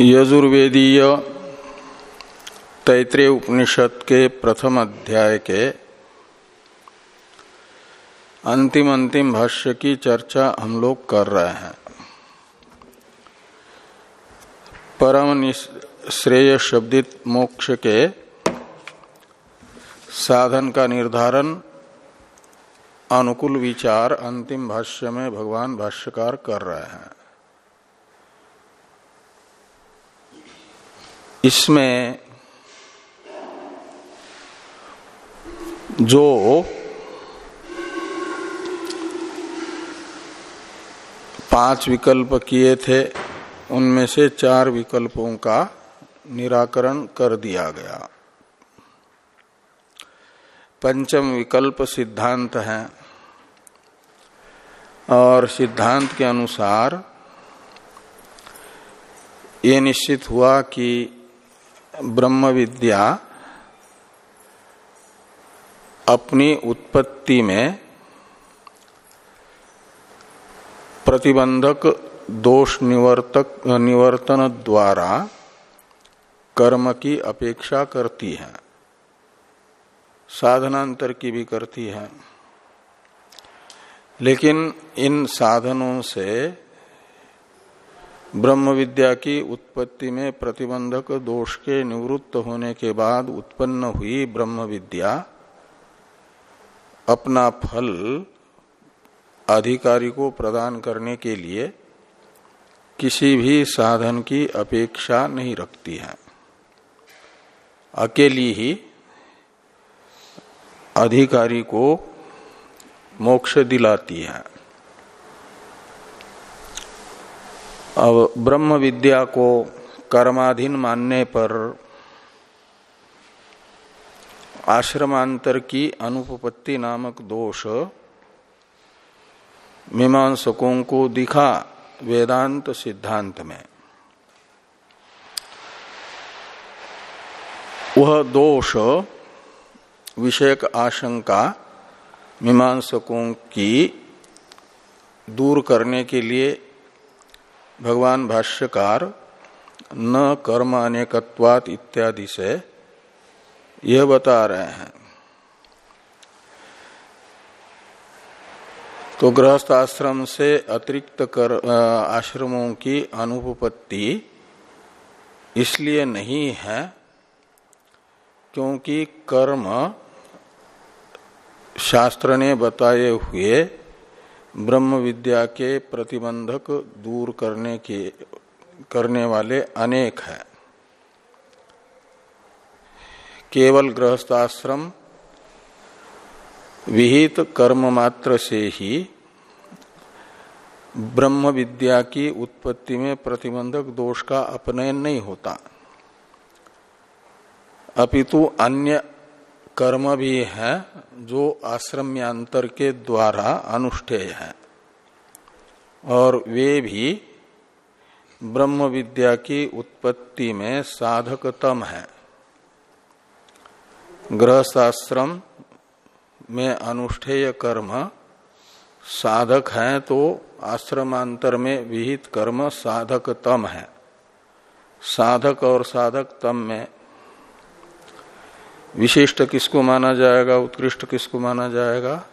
यजुर्वेदीय तैतृय उपनिषद के प्रथम अध्याय के अंतिम अंतिम भाष्य की चर्चा हम लोग कर रहे हैं। परम श्रेय शब्दित मोक्ष के साधन का निर्धारण, अनुकूल विचार अंतिम भाष्य में भगवान भाष्यकार कर रहे हैं। इसमें जो पाँच विकल्प किए थे, उनमें से चार विकल्पों का निराकरण कर दिया गया। पंचम विकल्प सिद्धांत है और सिद्धांत के अनुसार ये निश्चित हुआ कि ब्रह्म विद्या अपनी उत्पत्ति में प्रतिबंधक दोष निवर्तक निवर्तन द्वारा कर्म की अपेक्षा करती है। साधनांतर की भी करती है। लेकिन इन साधनों से ब्रह्म विद्या की उत्पत्ति में प्रतिबंधक दोष के निवृत्त होने के बाद उत्पन्न हुई ब्रह्म विद्या अपना फल अधिकारी को प्रदान करने के लिए किसी भी साधन की अपेक्षा नहीं रखती है। अकेली ही अधिकारी को मोक्ष दिलाती है। अब ब्रह्म विद्या को कर्माधीन मानने पर आश्रमांतर की अनुपपत्ति नामक दोष मीमांसकों को दिखा वेदांत सिद्धांत में। वह दोष विषयक आशंका मीमांसकों की दूर करने के लिए भगवान भाष्यकार, न कर्म अनेकत्वात इत्यादि से यह बता रहे हैं। तो गृहस्थ आश्रम से अतिरिक्त कर आश्रमों की अनुपपत्ति इसलिए नहीं है क्योंकि कर्म शास्त्र ने बताए हुए ब्रह्म विद्या के प्रतिबंधक दूर करने के, करने वाले अनेक हैं। केवल गृहस्थाश्रम, विहित कर्म मात्र से ही ब्रह्म विद्या की उत्पत्ति में प्रतिबंधक दोष का अपनयन नहीं होता। अपितु अन्य कर्म भी है, जो आश्रम्यांतर के द्वारा अनुष्ठेय है। और वे भी ब्रह्म विद्या की उत्पत्ति में साधकतम है। गृहस्थाश्रम में अनुष्ठेय कर्म साधक है तो आश्रमांतर में विहित कर्म साधकतम है। साधक और साधक तम में विशिष्ट किसको माना जाएगा, उत्कृष्ट किसको माना जाएगा?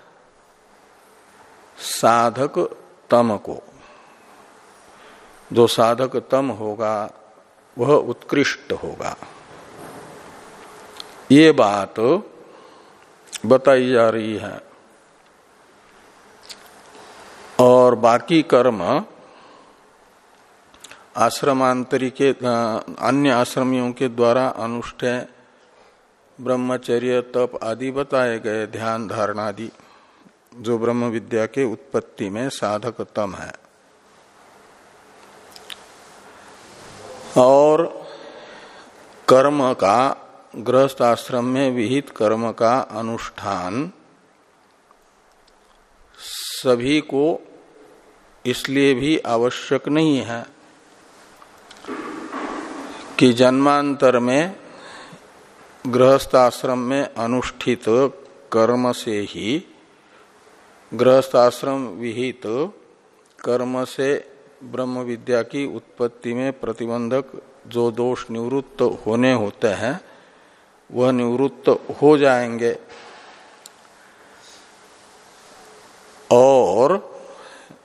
साधक तम को। जो साधक तम होगा, वह उत्कृष्ट होगा। ये बात बताई जा रही है। और बाकी कर्म आश्रमांतरी के अन्य आश्रमियों के द्वारा अनुष्ठेय ब्रह्मचर्य, तप आदि बताए गए ध्यान धारणा आदि जो ब्रह्म विद्या के उत्पत्ति में साधकतम है। और कर्म का गृहस्थ आश्रम में विहित कर्म का अनुष्ठान, सभी को इसलिए भी आवश्यक नहीं है कि जन्मांतर में गृहस्थ आश्रम में अनुष्ठित कर्म से ही गृहस्थ आश्रम विहित कर्म से ब्रह्म विद्या की उत्पत्ति में प्रतिबंधक जो दोष निवृत्त होने होते हैं, वह निवृत्त हो जाएँगे। और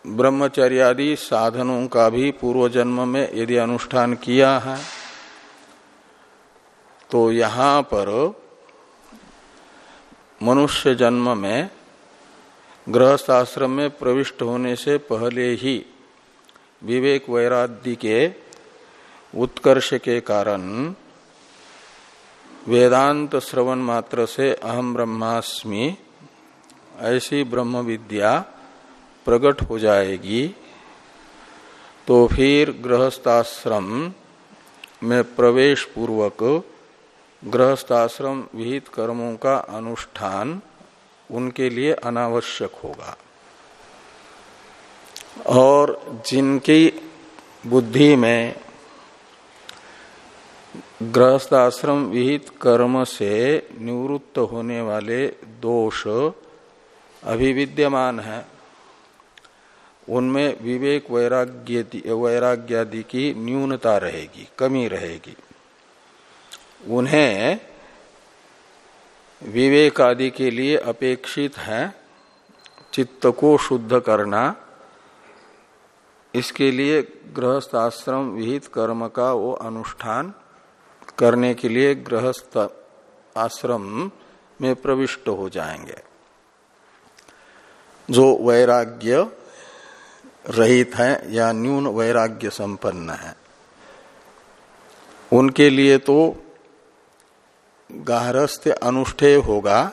ब्रह्मचर्यादि साधनों का भी पूर्व जन्म में यदि अनुष्ठान किया है तो यहाँ पर मनुष्य जन्म में गृहस्थ आश्रम में प्रविष्ट होने से पहले ही विवेक वैराग्य के उत्कर्ष के कारण वेदांत श्रवण मात्र से अहम ब्रह्मास्मि ऐसी ब्रह्म विद्या प्रकट हो जाएगी तो फिर गृहस्थाश्रम में प्रवेश पूर्वक गृहस्थाश्रम विहित कर्मों का अनुष्ठान उनके लिए अनावश्यक होगा। और जिनकी बुद्धि में गृहस्थ आश्रम विहित कर्म से निवृत्त होने वाले दोष अभिविद्यमान है, उनमें विवेक वैराग्य वैराग्यादि की न्यूनता रहेगी, कमी रहेगी। उन्हें विवेक आदि के लिए अपेक्षित है। चित्त को शुद्ध करना, इसके लिए गृहस्थ आश्रम विहित कर्म का वो अनुष्ठान करने के लिए गृहस्थ आश्रम में प्रविष्ट हो जाएँगे। जो वैराग्य रहित है या न्यून वैराग्य संपन्न है, उनके लिए तो गारस्थ अनुष्ठेय होगा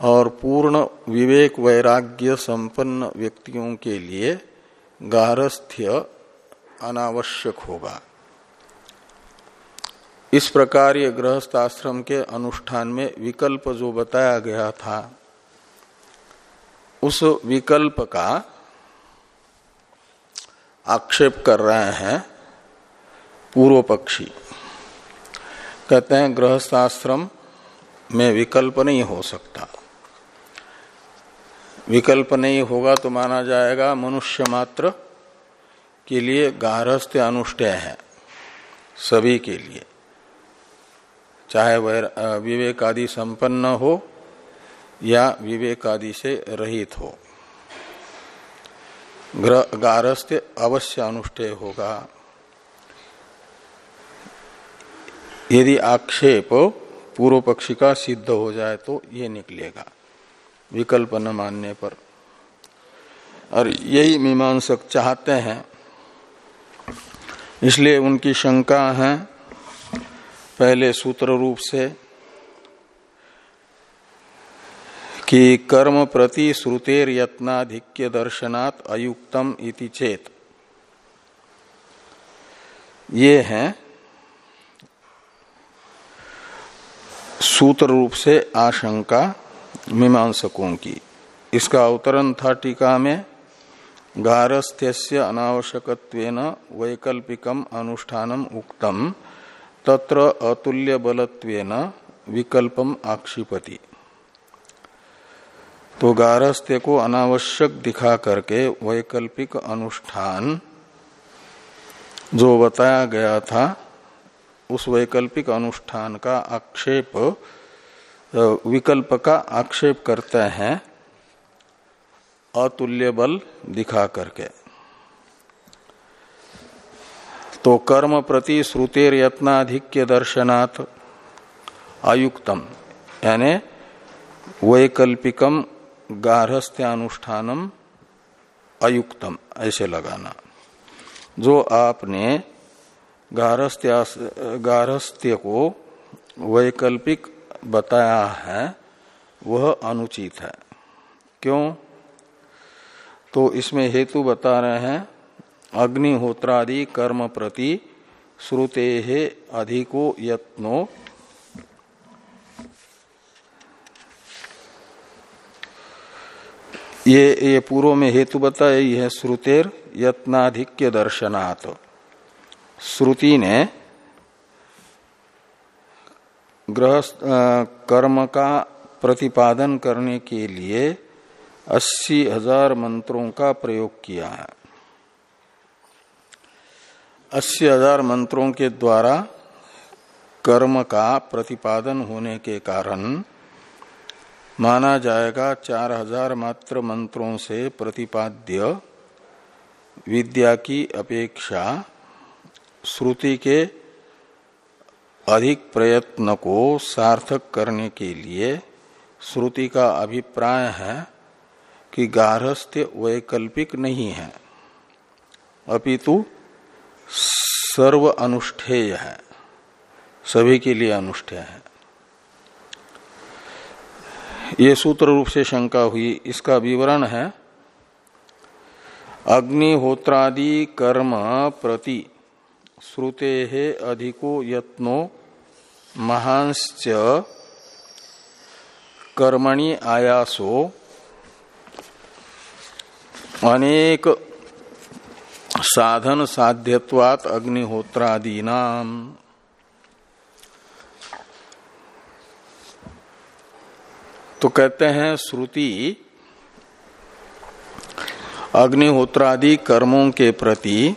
और पूर्ण विवेक वैराग्य संपन्न व्यक्तियों के लिए गारस्थ्य अनावश्यक होगा। इस प्रकार ये गृहस्थ आश्रम के अनुष्ठान में विकल्प जो बताया गया था, उस विकल्प का आक्षेप कर रहे हैं पूर्व पक्षी। कहते हैं, गृहस्थाश्रम में विकल्प नहीं हो सकता। विकल्प नहीं होगा तो माना जाएगा मनुष्य मात्र के लिए गारहस्थ अनुष्ठेय है, सभी के लिए। चाहे वह विवेक आदि संपन्न हो या विवेक आदि से रहित हो। गारस्थ अवश्य अनुष्ठेय होगा। यदि आक्षेप पूर्व पक्षी का सिद्ध हो जाए तो ये निकलेगा। विकल्प न मानने पर। और यही मीमांसक चाहते हैं। इसलिए उनकी शंका है, पहले सूत्र रूप से, कि कर्म प्रति श्रुतेर यत्नाधिक्य दर्शनात् अयुक्तम इति चेत। ये है सूत्र रूप से आशंका, मीमांसकों की। इसका अवतरण था टीका में गारस्थ्य अनावश्यक वैकल्पिकम अनुष्ठानम उक्तम, तत्र अतुल्य बलत्वेन विकल्पम आक्षिपति। तो गारस्थ्य को अनावश्यक दिखा करके वैकल्पिक अनुष्ठान जो बताया गया था उस वैकल्पिक अनुष्ठान का आक्षेप विकल्प का आक्षेप करते हैं, अतुल्य बल दिखा करके। तो कर्म प्रति श्रुतेर यत्नाधिक्य दर्शनाथ आयुक्तम, यानी वैकल्पिकम गारहस्थ्यानुष्ठानम अयुक्तम ऐसे लगाना। जो आपने गारहस्थ्य को वैकल्पिक बताया है, वह अनुचित है। क्यों? तो इसमें हेतु बता रहे हैं, अग्निहोत्रादि कर्म प्रति श्रुते अधिको यत्नो। ये ये पूर्व में हेतु बताया ही है श्रुतेर यत्नाधिक्य दर्शनात् श्रुति ने ग्रह कर्म का प्रतिपादन करने के लिए अस्सी हज़ार मंत्रों का प्रयोग किया है। अस्सी हज़ार मंत्रों के द्वारा कर्म का प्रतिपादन होने के कारण माना जाएगा चार हज़ार मात्र मंत्रों से प्रतिपाद्य विद्या की अपेक्षा श्रुति के अधिक प्रयत्न को सार्थक करने के लिए श्रुति का अभिप्राय है कि गारहस्थ्य वैकल्पिक नहीं है, अपितु सर्व अनुष्ठेय है, सभी के लिए अनुष्ठेय है। ये सूत्र रूप से शंका हुई। इसका विवरण है, अग्निहोत्रादि कर्म प्रति श्रुते अधिको यत्नो महांश्च कर्मणि आयासो। अनेक साधन साध्यवात अग्निहोत्रादीना तो कहते हैं, श्रुति, अग्निहोत्रादि कर्मों के प्रति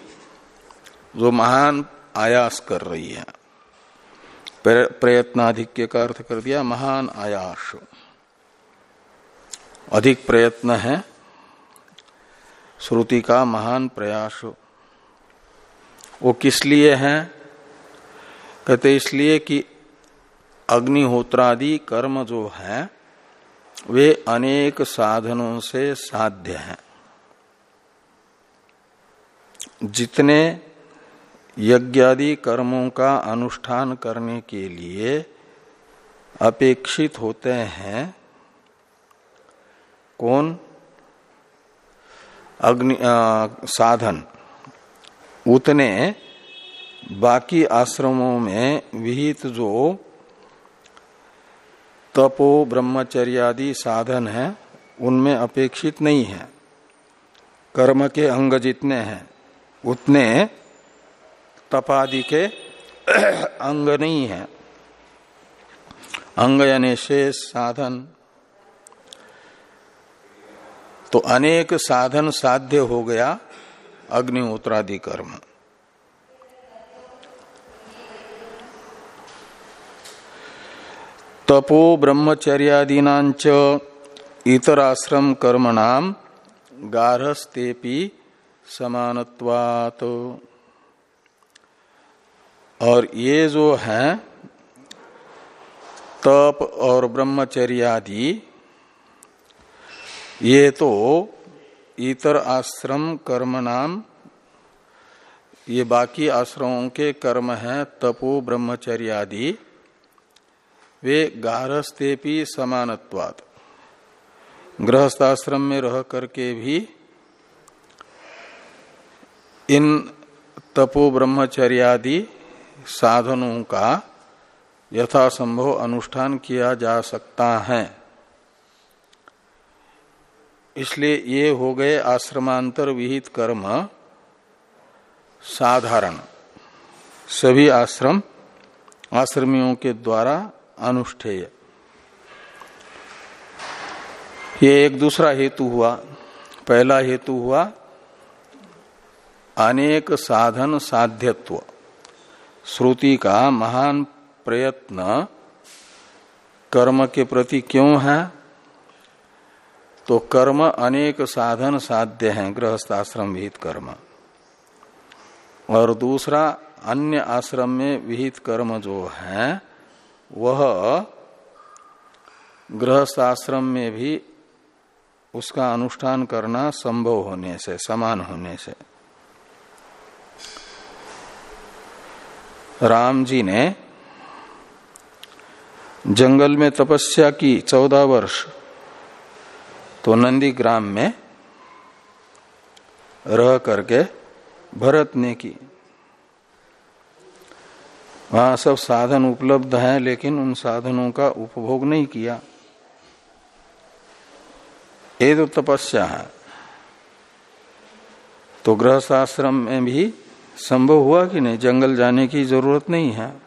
जो महान आयास कर रही है। प्रयत्नाधिक्य का अर्थ कर दिया, महान आयास। अधिक प्रयत्न है, श्रुति का महान प्रयास। वो किस लिए है? कहते इसलिए कि अग्निहोत्रादि कर्म जो है, वे अनेक साधनों से साध्य हैं। जितने यज्ञादि कर्मों का अनुष्ठान करने के लिए अपेक्षित होते हैं कौन? अग्नि साधन। उतने बाकी आश्रमों में विहित जो तपो ब्रह्मचर्यादि साधन है, उनमें अपेक्षित नहीं है। कर्म के अंग जितने हैं, उतने तपादि के अंग नहीं है। अंग यानी शेष साधन। तो अनेक साधन साध्य हो गया अग्निहोत्रादि कर्म। तपो ब्रह्मचर्यादीना इतर आश्रम कर्म नाम गारहस्तेपी समानत्वात। और ये जो है, तप और ब्रह्मचर्यादि, ये तो इतर आश्रम कर्म नाम, ये बाकी आश्रमों के कर्म हैं, तपो, ब्रह्मचर्यादि, वे गारहस्थेपी समानत्वात। गृहस्थाश्रम में रह करके भी इन तपो, ब्रह्मचर्यादि साधनों का यथासंभव अनुष्ठान किया जा सकता है। इसलिए ये हो गए आश्रमांतर विहित कर्म साधारण। सभी आश्रम आश्रमियों के द्वारा अनुष्ठेय। ये एक दूसरा हेतु हुआ। पहला हेतु हुआ अनेक साधन साध्यत्व। श्रुति का महान प्रयत्न कर्म के प्रति क्यों है? तो कर्म अनेक साधन साध्य हैं, गृहस्थाश्रम विहित कर्म। और दूसरा, अन्य आश्रम में विहित कर्म जो है, वह गृहस्थ आश्रम में भी उसका अनुष्ठान करना संभव होने से, समान होने से। राम जी ने जंगल में तपस्या की चौदह वर्ष तो नंदी ग्राम में रह करके भरत ने की। वहाँ सब साधन उपलब्ध हैं, लेकिन उन साधनों का उपभोग नहीं किया। ये तो तपस्या है। तो गृहस्थाश्रम में भी संभव हुआ कि नहीं? जंगल जाने की ज़रूरत नहीं है।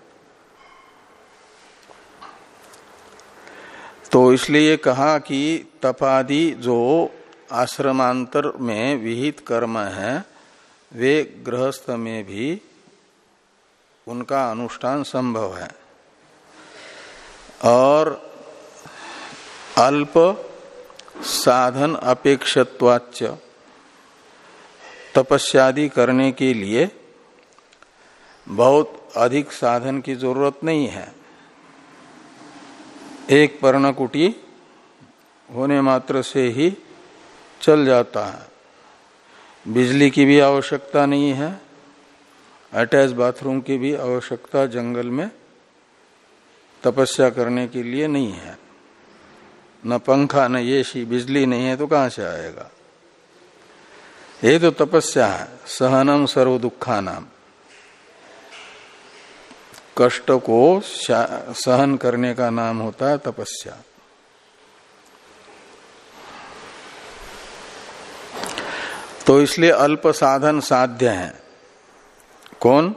तो इसलिए कहा कि तपादि जो आश्रमांतर में विहित कर्म है, वे गृहस्थ में भी उनका अनुष्ठान संभव है। और अल्प साधन अपेक्षत्वाच तपस्यादि करने के लिए बहुत अधिक साधन की ज़रूरत नहीं है। एक पर्णकुटी होने मात्र से ही चल जाता है। बिजली की भी आवश्यकता नहीं है, अटैच बाथरूम की भी आवश्यकता जंगल में तपस्या करने के लिए नहीं है। न पंखा, न ये शी बिजली नहीं है तो कहाँ से आएगा? ये तो तपस्या है, सहनम सर्व दुखा नाम कष्ट को सहन करने का नाम होता है तपस्या। तो इसलिए अल्प साधन साध्य है। कौन?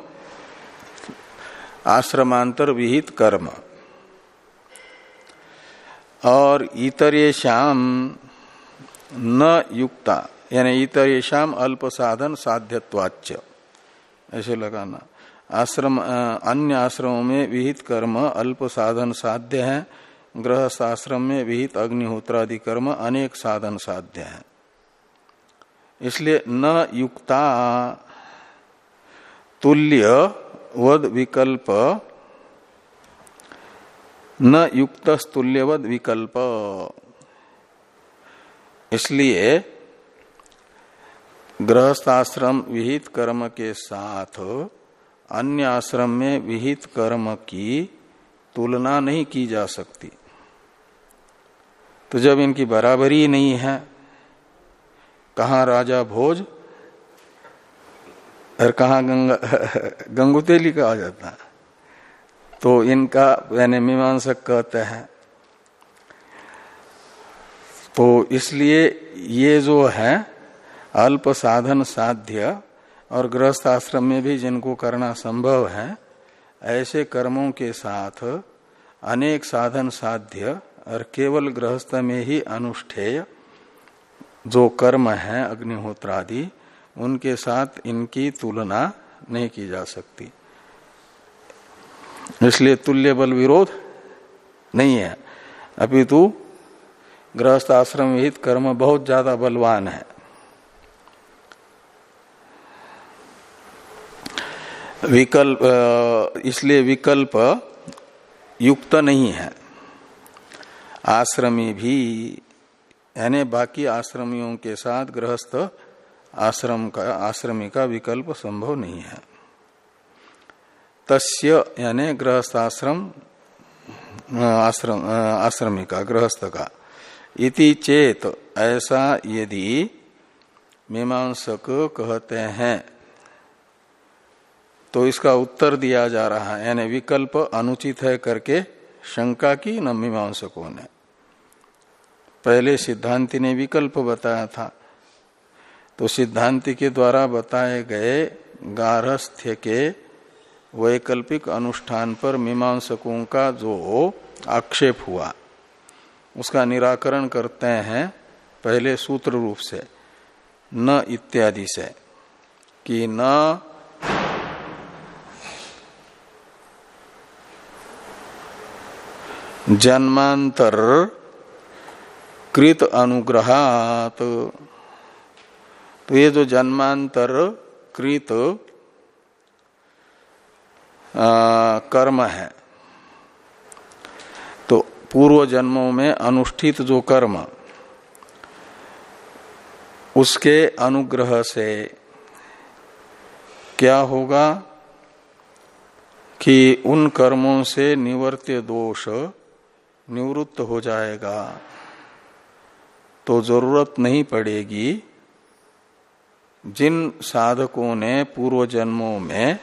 आश्रमांतर विहित कर्म। और इतर शाम न युक्ता, यानी इतर शाम अल्प साधन साध्यवाच्य ऐसे लगाना। आश्रम अन्य आश्रमों में विहित कर्म अल्प साधन साध्य है। ग्रह आश्रम में विहित अग्निहोत्रादि कर्म अनेक साधन साध्य है। इसलिए न युक्ता तुल्य वद विकल्प, न युक्त तुल्यवद विकल्प। इसलिए गृहस्थाश्रम विहित कर्म के साथ अन्य आश्रम में विहित कर्म की तुलना नहीं की जा सकती। तो जब इनकी बराबरी नहीं है, कहा राजा भोज और कहा गंगा गंगुतेली कहा जाता है। तो इनका यानी मीमांसक कहते हैं। तो इसलिए ये जो है, अल्प साधन साध्य और गृहस्थ आश्रम में भी जिनको करना संभव है, ऐसे कर्मों के साथ अनेक साधन साध्य और केवल गृहस्थ में ही अनुष्ठेय जो कर्म है अग्निहोत्र आदि उनके साथ इनकी तुलना नहीं की जा सकती। इसलिए तुल्य बल विरोध नहीं है। अपितु गृहस्थ आश्रम विहित कर्म बहुत ज़्यादा बलवान है। विकल्प इसलिए विकल्प युक्त नहीं है। आश्रमी भी, यानी बाकी आश्रमियों के साथ गृहस्थ आश्रम का, आश्रमी का विकल्प संभव नहीं है। तस्य, यानी गृहस्थ आश्रम आश्रम आश्रमी का, गृहस्थ का। इति चेत, ऐसा यदि मीमांसक कहते हैं। तो इसका उत्तर दिया जा रहा है। यानी विकल्प अनुचित है करके शंका की न मीमांसकों ने पहले सिद्धांति ने विकल्प बताया था। तो सिद्धांति के द्वारा बताए गए गारस्थ्य के वैकल्पिक अनुष्ठान पर मीमांसकों का जो आक्षेप हुआ, उसका निराकरण करते हैं पहले सूत्र रूप से, न इत्यादि से, कि न जन्मांतर कृत अनुग्रहात। तो ये जो जन्मांतर कृत कर्म है तो पूर्व जन्मों में अनुष्ठित जो कर्म, उसके अनुग्रह से क्या होगा कि उन कर्मों से निवर्त्य दोष निवृत्त हो जाएगा तो ज़रूरत नहीं पड़ेगी जिन साधकों ने पूर्व जन्मों में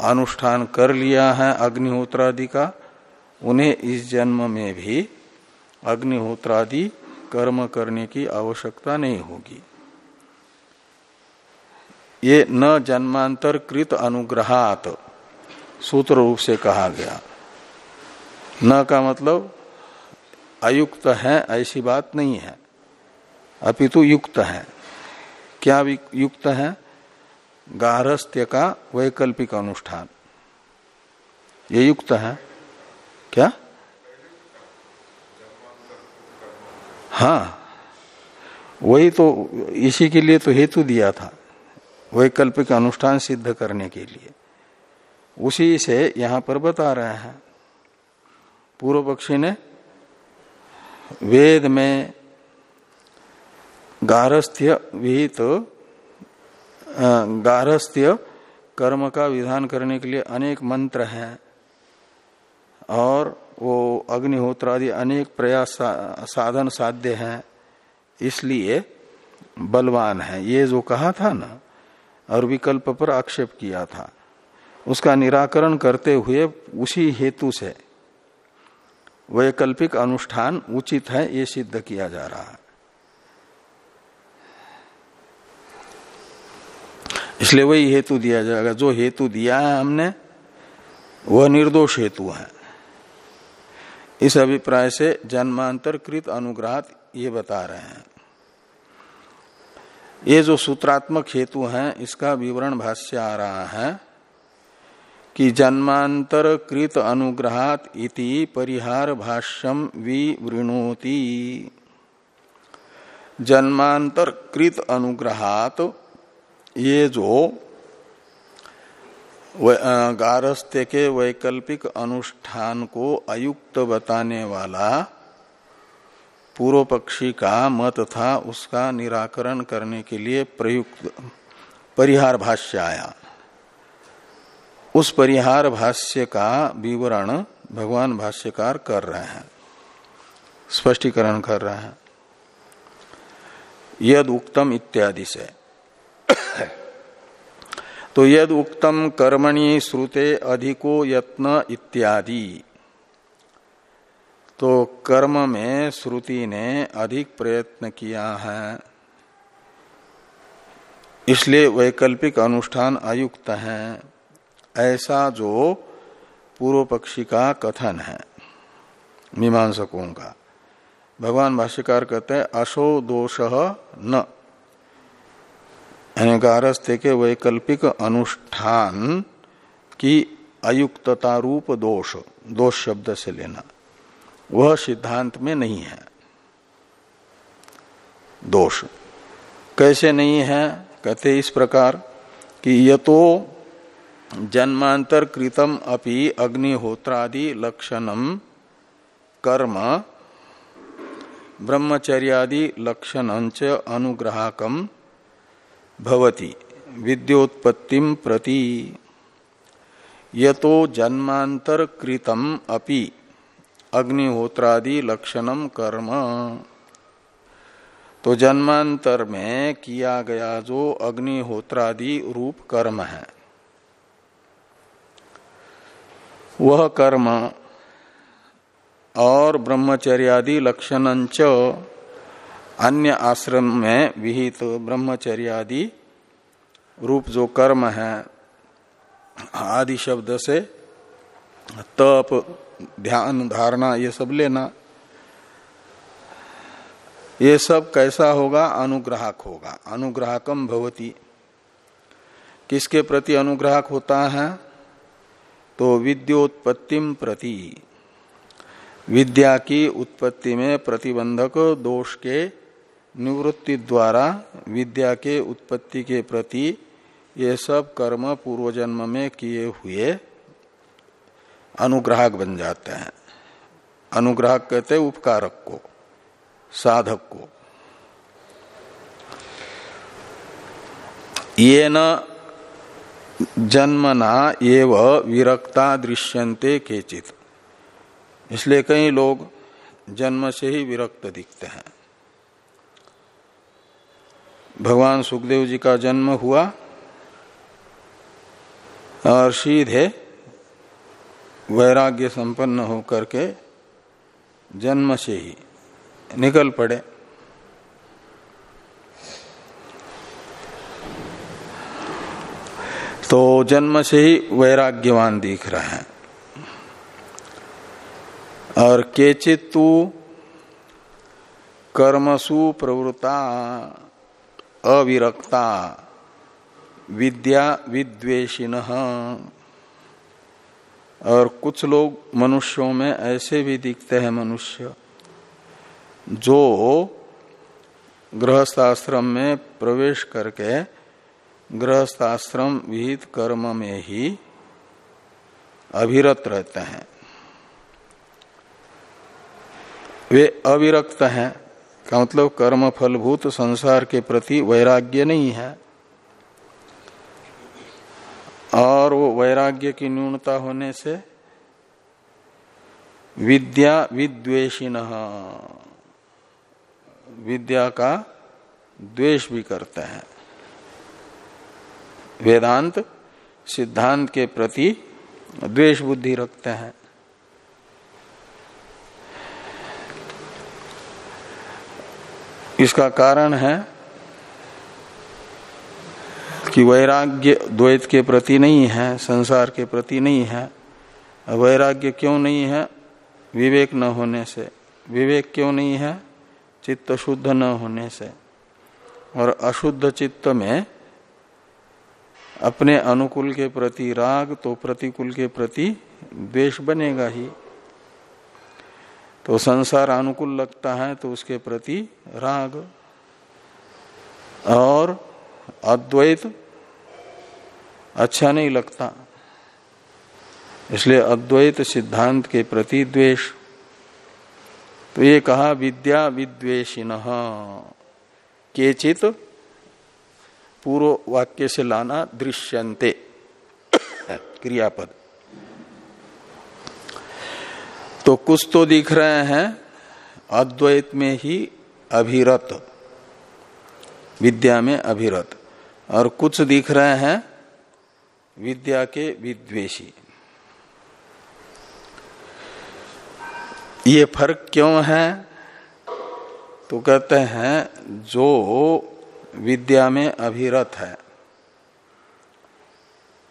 अनुष्ठान कर लिया है अग्निहोत्रादि का, उन्हें इस जन्म में भी अग्निहोत्रादि कर्म करने की आवश्यकता नहीं होगी। ये न जन्मांतर कृत अनुग्रहात, सूत्र रूप से कहा गया। न का मतलब अयुक्त है, ऐसी बात नहीं है। अपितु युक्त है। क्या युक्त है? गारहस्थ्य का वैकल्पिक अनुष्ठान। ये युक्त है। क्या? हाँ। वही तो इसी के लिए तो हेतु दिया था, वैकल्पिक अनुष्ठान सिद्ध करने के लिए। उसी से यहाँ पर बता रहे हैं। पूर्व पक्षी ने वेद में गारस्थ्य विहित तो, गारस्थ्य कर्म का विधान करने के लिए अनेक मंत्र हैं और वो अग्निहोत्र आदि अनेक प्रयास साधन साध्य हैं इसलिए बलवान है। ये जो कहा था ना और विकल्प पर आक्षेप किया था उसका निराकरण करते हुए उसी हेतु से वैकल्पिक अनुष्ठान उचित है, ये सिद्ध किया जा रहा है। इसलिए वही हेतु दिया जाएगा। जो हेतु दिया है हमने, वह निर्दोष हेतु है। इस अभिप्राय से जन्मांतरकृत अनुग्रह ये बता रहे हैं। ये जो सूत्रात्मक हेतु है, इसका विवरण भाष्य आ रहा है। कि जन्मांतर कृत अनुग्रहात इति परिहार भाष्यम विवृणोति। जन्मांतर कृत अनुग्रहात ये जो गारस्त्य के वैकल्पिक अनुष्ठान को अयुक्त बताने वाला पूर्व पक्षी का मत था उसका निराकरण करने के लिए प्रयुक्त परिहार भाष्य आया उस परिहार भाष्य का विवरण भगवान भाष्यकार कर रहे हैं। स्पष्टीकरण कर रहे हैं। यद उक्तम इत्यादि से। तो यद उक्तम कर्मणि श्रुते अधिको यत्न इत्यादि। तो कर्म में श्रुति ने अधिक प्रयत्न किया है। इसलिए वैकल्पिक अनुष्ठान अयुक्त है। ऐसा जो पूर्व पक्षी का कथन है, मीमांसकों का। भगवान भाष्यकार कहते हैं अशो दोष न। गारस्ते के वैकल्पिक अनुष्ठान की अयुक्तता रूप दोष दोष शब्द से लेना, वह सिद्धांत में नहीं है। दोष। कैसे नहीं है? कहते इस प्रकार कि ये तो जन्मांतर कृतम अपि अग्निहोत्रादि लक्षणम कर्म, ब्रह्मचर्यादि लक्षण अनुग्राहकम भवति, विद्योत्पत्तिम प्रति। यतो जन्मांतर कृतम अपि अग्निहोत्रादि लक्षणम कर्म। तो जन्मांतर में किया गया जो अग्निहोत्रादि रूप कर्म है। वह कर्म और ब्रह्मचर्यादि लक्षण अन्य आश्रम में विहित ब्रह्मचर्यादि रूप जो कर्म है, आदि शब्द से तप, ध्यान, धारणा, ये सब लेना। ये सब कैसा होगा? अनुग्राहक होगा। अनुग्राहकम भवती। किसके प्रति अनुग्राहक होता है? तो विद्योत्पत्तिम प्रति। विद्या की उत्पत्ति में प्रतिबंधक दोष के निवृत्ति द्वारा विद्या के उत्पत्ति के प्रति ये सब कर्म पूर्व जन्म में किए हुए अनुग्राहक बन जाते हैं। अनुग्राहक कहते हैं उपकारक को, साधक को। ये न जन्मना एव विरक्ता दृश्यन्ते केचित। इसलिए कई लोग जन्म से ही विरक्त दिखते हैं। भगवान सुखदेव जी का जन्म हुआ और सीधे वैराग्य संपन्न होकर के जन्म से ही निकल पड़े। तो जन्म से ही वैराग्यवान दिख रहे हैं। और केचित तु कर्मसु प्रवृत्ता, अविरक्ता, विद्या विद्वेषिण और कुछ लोग मनुष्यों में ऐसे भी दिखते हैं मनुष्य, जो गृहस्थाश्रम में प्रवेश करके गृहस्थाश्रम विहित कर्म में ही अभिरत रहते हैं। वे अविरक्त हैं। का मतलब? कर्म फलभूत संसार के प्रति वैराग्य नहीं है। और वो वैराग्य की न्यूनता होने से विद्या विद्वेषिन, विद्या का द्वेष भी करते हैं। वेदांत सिद्धांत के प्रति द्वेष बुद्धि रखते हैं। इसका कारण है कि वैराग्य द्वैत के प्रति नहीं है, संसार के प्रति नहीं है। वैराग्य क्यों नहीं है? विवेक न होने से। विवेक क्यों नहीं है? चित्त शुद्ध न होने से। और अशुद्ध चित्त में अपने अनुकूल के प्रति राग तो प्रतिकूल के प्रति द्वेष बनेगा ही। तो संसार अनुकूल लगता है तो उसके प्रति राग और अद्वैत अच्छा नहीं लगता। इसलिए अद्वैत सिद्धांत के प्रति द्वेष। तो ये कहा विद्या विद्वेषिन केचित पूर्व वाक्य से लाना दृश्यंते क्रियापद। तो कुछ तो दिख रहे हैं, अद्वैत में ही अभिरत। विद्या में अभिरत। और कुछ दिख रहे हैं, विद्या के विद्वेषी। ये फ़र्क क्यों है? तो कहते हैं, जो विद्या में अभिरत है।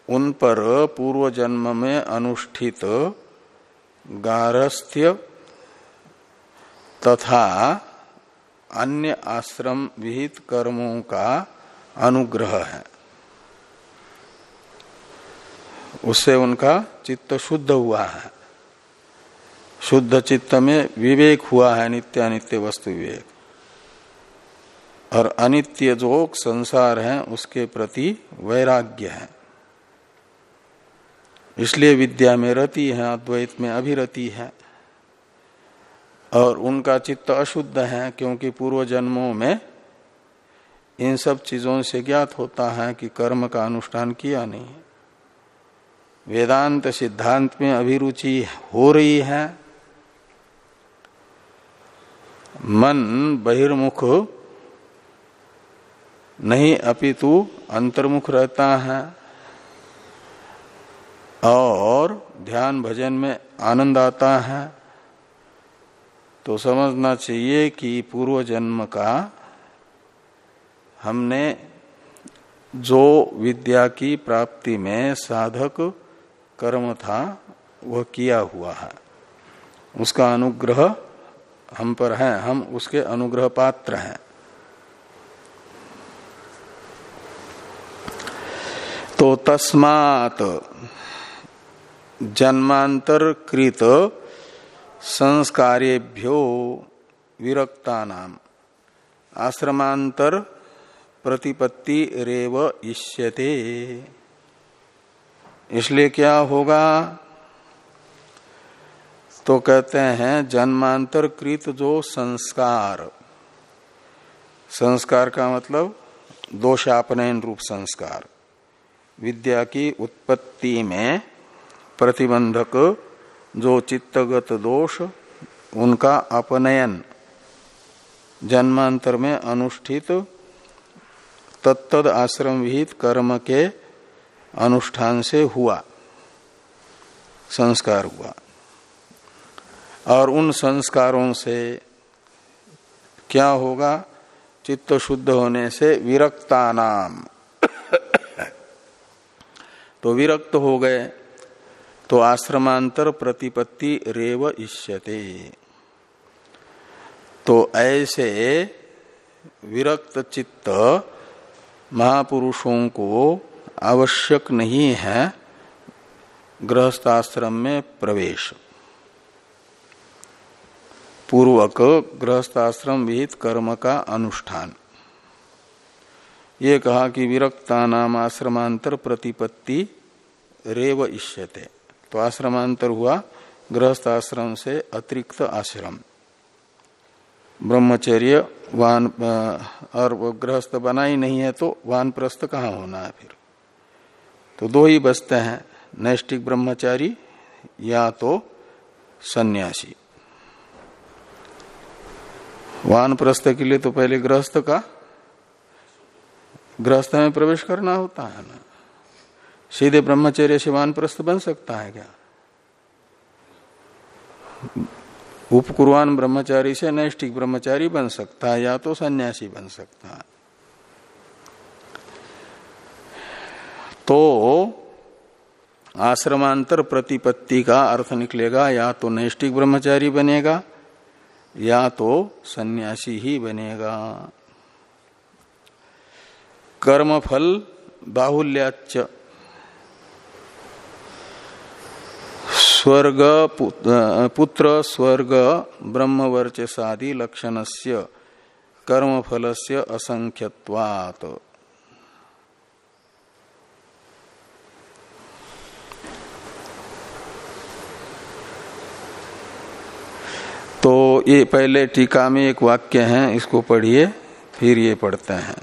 उन पर पूर्व जन्म में अनुष्ठित गारस्थ्य तथा अन्य आश्रम विहित कर्मों का अनुग्रह है। उससे उनका चित्त शुद्ध हुआ है। शुद्ध चित्त में विवेक हुआ है, नित्यानित्य वस्तु विवेक। और अनित्य जो संसार है, उसके प्रति वैराग्य है। इसलिए विद्या में रति है, अद्वैत में अभिरति है। और उनका चित्त अशुद्ध है, क्योंकि पूर्व जन्मों में इन सब चीज़ों से ज्ञात होता है कि कर्म का अनुष्ठान किया नहीं वेदांत सिद्धांत में अभिरुचि हो रही है। मन बहिर्मुख नहीं अपितु अंतर्मुख रहता है। और ध्यान भजन में आनंद आता है। तो समझना चाहिए कि पूर्व जन्म का हमने जो विद्या की प्राप्ति में साधक कर्म था, वह किया हुआ है। उसका अनुग्रह हम पर है, हम उसके अनुग्रह पात्र हैं। तो तस्मात जन्मांतर कृत संस्कारेभ्यो विरक्ता नाम आश्रमांतर प्रतिपत्ति रेव इष्यते। इसलिए क्या होगा? तो कहते हैं जन्मांतर कृत जो संस्कार। संस्कार का मतलब दोषापनयन रूप संस्कार। विद्या की उत्पत्ति में प्रतिबंधक जो चित्तगत दोष, उनका अपनयन, जन्मांतर में अनुष्ठित तत्द आश्रम विहित कर्म के अनुष्ठान से हुआ, संस्कार हुआ। और उन संस्कारों से क्या होगा? चित्त शुद्ध होने से विरक्ता नाम। तो विरक्त हो गए। तो आश्रमांतर प्रतिपत्ति रेव इष्यते। तो ऐसे विरक्त चित्त महापुरुषों को आवश्यक नहीं है गृहस्थाश्रम में प्रवेश। पूर्वक गृहस्थाश्रम विहित कर्म का अनुष्ठान। ये कहा कि विरक्ता नाम आश्रमांतर प्रतिपत्ति रेव इष्यते। तो आश्रमांतर हुआ गृहस्थ आश्रम से अतिरिक्त आश्रम। ब्रह्मचर्य, वान और गृहस्थ बना ही नहीं है तो वान प्रस्थ कहाँ होना है फिर? तो दो ही बसते हैं नैष्टिक ब्रह्मचारी या तो सन्यासी। वान प्रस्थ के लिए तो पहले गृहस्थ का, गृहस्थ में प्रवेश करना होता है ना? सीधे ब्रह्मचर्य से वान प्रस्थ बन सकता है क्या? उपकुर्वान ब्रह्मचारी से नैष्ठिक ब्रह्मचारी बन सकता है, या तो सन्यासी बन सकता है। तो आश्रमांतर प्रतिपत्ति का अर्थ निकलेगा, या तो नैष्ठिक ब्रह्मचारी बनेगा, या तो सन्यासी ही बनेगा। कर्मफल बाहुल्याच स्वर्ग पुत्र, स्वर्ग, ब्रह्मवर्चसादि लक्षण से असंख्यवात तो ये पहले टीका में एक वाक्य है, इसको पढ़िए, फिर ये पढ़ते हैं।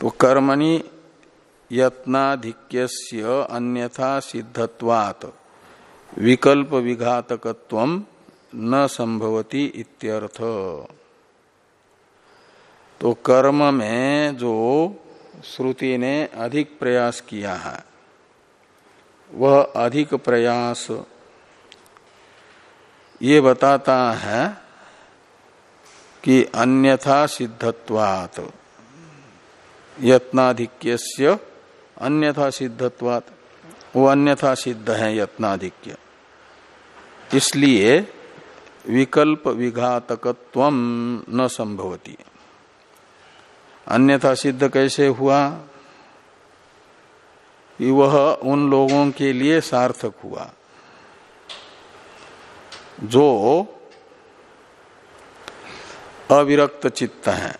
तो कर्मणि यत्नाधिक्य अन्यथा सिद्धत्वात्। विकल्प विघातकत्व न संभवती इत्यर्थ। तो कर्म में जो श्रुति ने अधिक प्रयास किया है, वह अधिक प्रयास ये बताता है कि अन्यथा सिद्धत्वात् यत्नाधिक्य अन्यथा सिद्धत्वात्, वो अन्यथा सिद्ध है यत्नाधिक्य। इसलिए विकल्प विघातकत्व न संभवती। अन्यथा सिद्ध कैसे हुआ? कि वह उन लोगों के लिए सार्थक हुआ। जो अविरक्त चित्त हैं।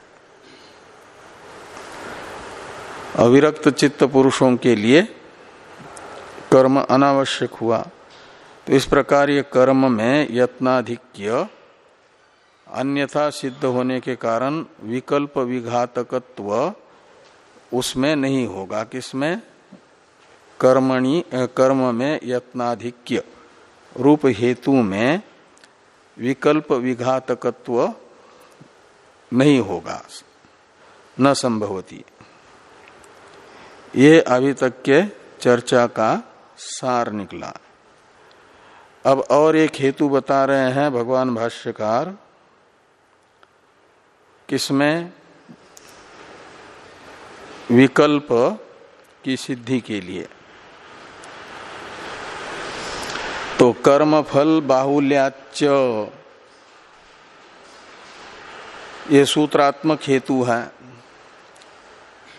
अविरक्त चित्त पुरुषों के लिए कर्म अनावश्यक हुआ। तो इस प्रकार ये कर्म में यत्नाधिक्य, अन्यथा सिद्ध होने के कारण विकल्प विघातकत्व उसमें नहीं होगा। किसमें? कर्मणि कर्म में यत्नाधिक्य। रूप हेतु में विकल्प विघातकत्व नहीं होगा। न संभवती। ये अभी तक के चर्चा का सार निकला। अब और एक हेतु बता रहे हैं भगवान भाष्यकार, किसमें विकल्प की सिद्धि के लिए। तो कर्म फल बाहुल्याच ये सूत्रात्मक हेतु है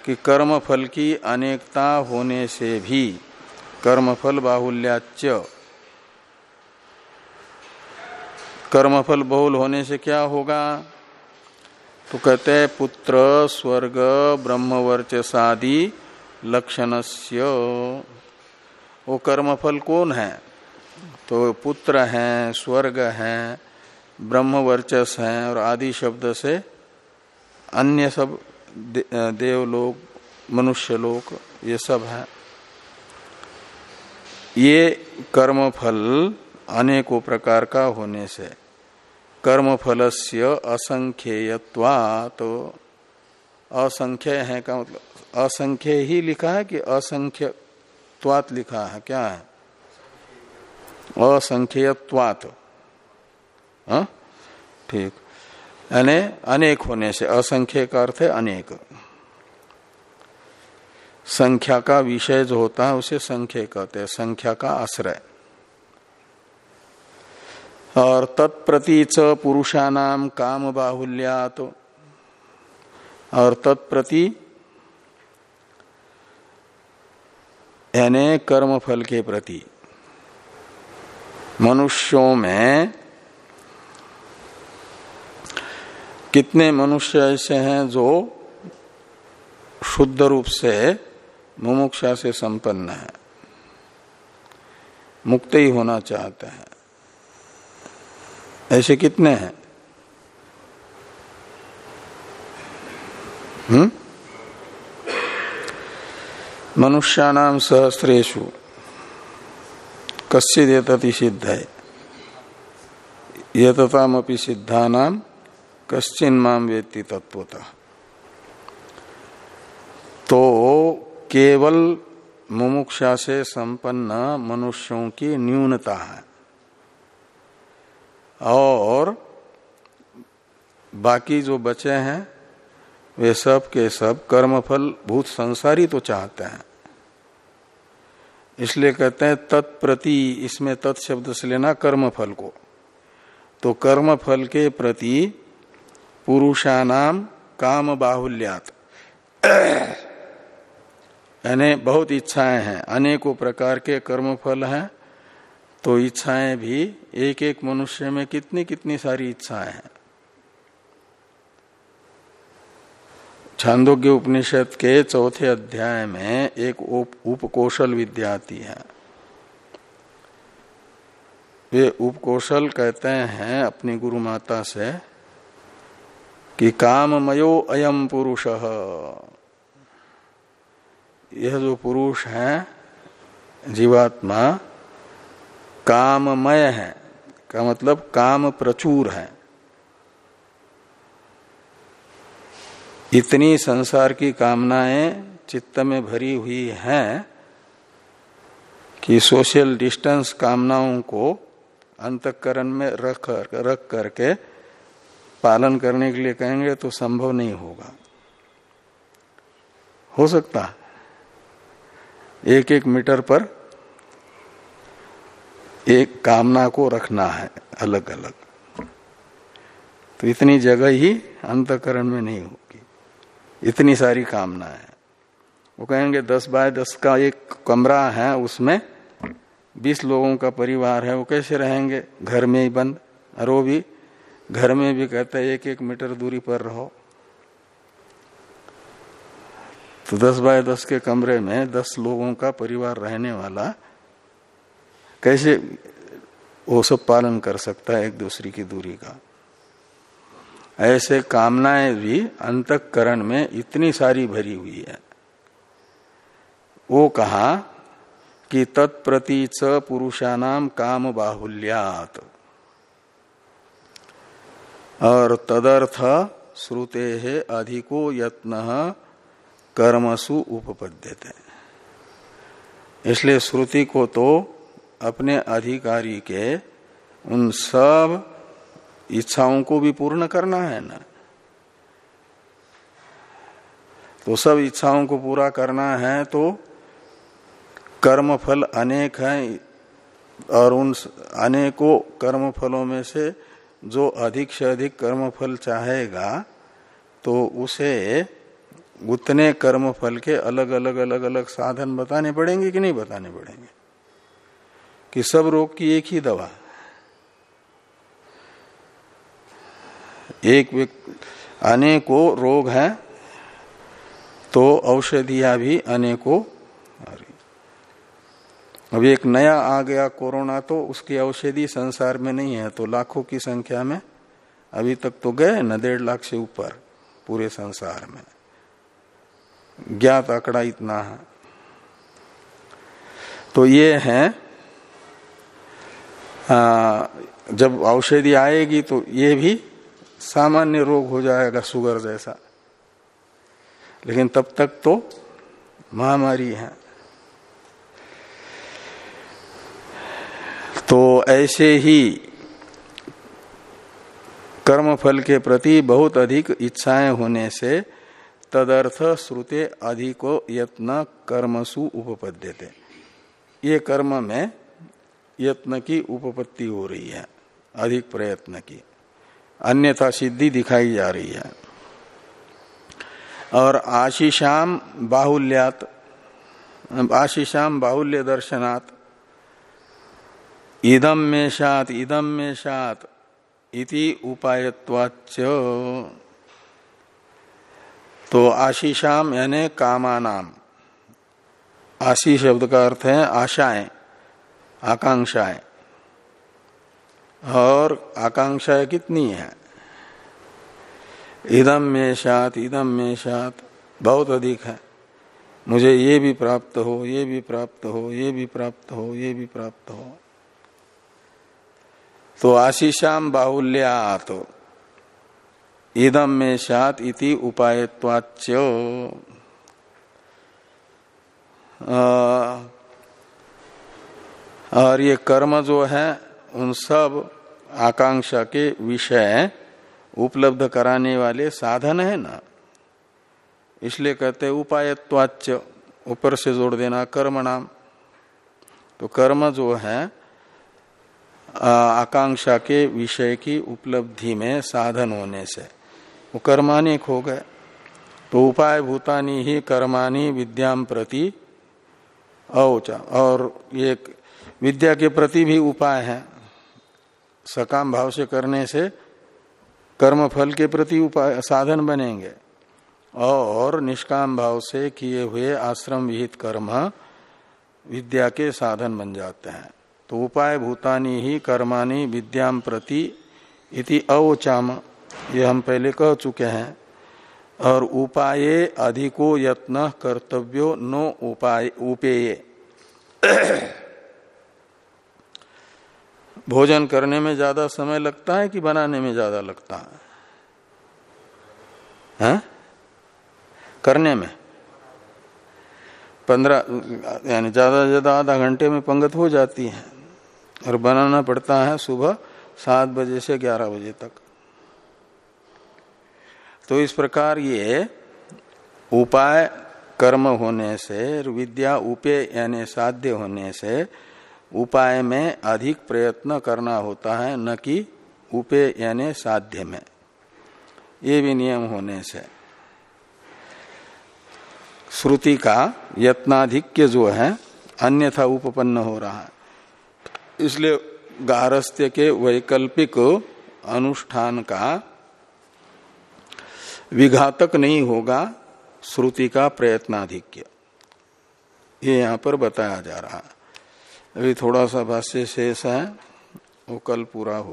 कि कर्म फल की अनेकता होने से भी कर्मफल बाहुल्याच कर्मफल बहुल होने से क्या होगा? तो कहते हैं, पुत्र, स्वर्ग, ब्रह्मवर्चसादि, लक्षणस्य। वो कर्मफल कौन है? तो पुत्र हैं, स्वर्ग हैं, ब्रह्मवर्चस हैं और आदि शब्द से अन्य सब देवलोक मनुष्य लोक ये सब है। ये कर्मफल अनेकों प्रकार का होने से कर्म फल से असंख्येयत्वा तो असंख्य है का मतलब असंख्य ही लिखा है कि असंख्य त्वात लिखा है, क्या है? असंख्यत्वात। हाँ? ठीक। यानी अनेक होने से, असंख्य का अर्थ है अनेक। संख्या का विषय जो होता है, उसे संख्य कहते हैं, संख्या का आश्रय। और तत्प्रति च पुरुषानाम काम बाहुल्यात और तत्प्रति यानी कर्म फल के प्रति। मनुष्यों में कितने मनुष्य ऐसे हैं जो शुद्ध रूप से मुमुक्षा से संपन्न है, मुक्त ही होना चाहते हैं। ऐसे कितने हैं? हम्म? मनुष्याणाम सहस्रेशु कश्चित सिद्ध। है यततामपि सिद्धानाम कश्चिन माम वेत्ति तत्वता तो केवल मुमुक्षा से संपन्न मनुष्यों की न्यूनता है। और बाकी जो बचे हैं, वे सब के सब कर्मफल भूत संसारी तो चाहते हैं। इसलिए कहते हैं, तत्प्रति इसमें तत्शब्द से लेना कर्मफल को। तो कर्मफल के प्रति पुरुषानाम काम बाहुल्यात यानी बहुत इच्छाएँ हैं, अनेकों प्रकार के कर्मफल हैं। तो इच्छाएँ भी एक एक मनुष्य में कितनी कितनी सारी इच्छाएँ हैं। छांदोग्य उपनिषद के चौथे अध्याय में एक उपकोशल विद्या आती है। वे उपकोशल कहते हैं अपनी गुरु माता से कि काममयो अयम पुरुष। यह जो पुरुष है, जीवात्मा काममय है। का मतलब काम प्रचुर है। इतनी संसार की कामनाएँ चित्त में भरी हुई हैं कि सोशल डिस्टेंस कामनाओं को अंतकरण में रख रख करके पालन करने के लिए कहेंगे तो संभव नहीं होगा। हो सकता। एक एक मीटर पर एक कामना को रखना है अलग अलग तो इतनी जगह ही अंतकरण में नहीं होगी। इतनी सारी कामना है। वो कहेंगे, दस बाय दस का एक कमरा है, उसमें बीस लोगों का परिवार है, वो कैसे रहेंगे? घर में ही बंद। और वो भी, घर में भी कहते हैं एक एक मीटर दूरी पर रहो। तो दस बाय दस के कमरे में दस लोगों का परिवार रहने वाला कैसे वो सब पालन कर सकता है एक दूसरे की दूरी का? ऐसे कामनाएँ भी अंतकरण में इतनी सारी भरी हुई है। वो कहा कि तत्प्रति च पुरुषानाम काम बाहुल्यात। और तदर्थ श्रुते है अधिको यत्न कर्मसु उपपद्यते। इसलिए श्रुति को तो अपने अधिकारी के उन सब इच्छाओं को भी पूर्ण करना है ना? तो सब इच्छाओं को पूरा करना है तो कर्म फल अनेक हैं और उन अनेकों कर्म फलों में से जो अधिक से अधिक कर्म फल चाहेगा तो उसे उतने कर्म फल के अलग अलग अलग अलग साधन बताने पड़ेंगे कि नहीं बताने पड़ेंगे? कि सब रोग की एक ही दवा। एक व्यक्ति अनेकों रोग है तो औषधियाँ भी अनेकों अभी एक नया आ गया कोरोना तो उसकी औषधि संसार में नहीं है तो लाखों की संख्या में अभी तक तो गए, न डेढ़ लाख से ऊपर पूरे संसार में। ज्ञात आंकड़ा इतना है। तो ये है जब औषधि आएगी तो ये भी सामान्य रोग हो जाएगा, शुगर जैसा। लेकिन तब तक तो महामारी है। तो ऐसे ही कर्म फल के प्रति बहुत अधिक इच्छाएँ होने से तदर्थ श्रुते अधिको यत्न कर्मसु उपपद्यते। ये कर्म में यत्न की उपपत्ति हो रही है, अधिक प्रयत्न की। अन्यथा सिद्धि दिखाई जा रही है। और आशीषाम बाहुल्यात आशीषाम बाहुल्य दर्शनात् इदम में शात इदम में शात इति उपायत्वाच तो आशीषाम यानी कामानाम आशी शब्द का अर्थ है आशाएँ। आकांक्षाएँ। और आकांक्षाएँ कितनी है? इदम में शात इदम में शात, बहुत अधिक है। मुझे ये भी प्राप्त हो, ये भी प्राप्त हो, ये भी प्राप्त हो, ये भी प्राप्त हो। तो आशीषाम बाहुल्यात। इदम में शात इति उपायत्वाच और ये कर्म जो है, उन सब आकांक्षा के विषय उपलब्ध कराने वाले साधन है ना। इसलिए कहते उपायत्वाच ऊपर से जोड़ देना कर्म नाम। तो कर्म जो है आकांक्षा के विषय की उपलब्धि में साधन होने से, वो कर्मानिक हो गए। तो उपाय भूतानी ही कर्मानी विद्याम प्रति अवचा और ये विद्या के प्रति भी उपाय है। सकाम भाव से करने से कर्म फल के प्रति उपाय, साधन बनेंगे। और निष्काम भाव से किए हुए आश्रम विहित कर्म विद्या के साधन बन जाते हैं। तो उपाय भूतानी ही कर्माणी विद्याम प्रति इति अवचाम, ये हम पहले कह चुके हैं। और उपाये अधिको यत्न कर्तव्यो नो उपाय, उपेय। भोजन करने में ज़्यादा समय लगता है कि बनाने में ज़्यादा लगता है? हा? करने में। पंद्रह, यानी ज़्यादा से ज़्यादा आधा घंटे में पंगत हो जाती है और बनाना पड़ता है सुबह सात बजे से ग्यारह बजे तक। तो इस प्रकार ये उपाय कर्म होने से, विद्या उपे यानी साध्य होने से उपाय में अधिक प्रयत्न करना होता है, न कि उपे यानी साध्य में। ये भी नियम होने से। श्रुति का यत्नाधिक्य जो है, अन्यथा उपपन्न हो रहा है। इसलिए गारस्थ्य के वैकल्पिक अनुष्ठान का विघातक नहीं होगा श्रुति का प्रयत्नाधिक्य। ये यहाँ पर बताया जा रहा है। अभी थोड़ा सा भाष्य शेष है वो कल पूरा हो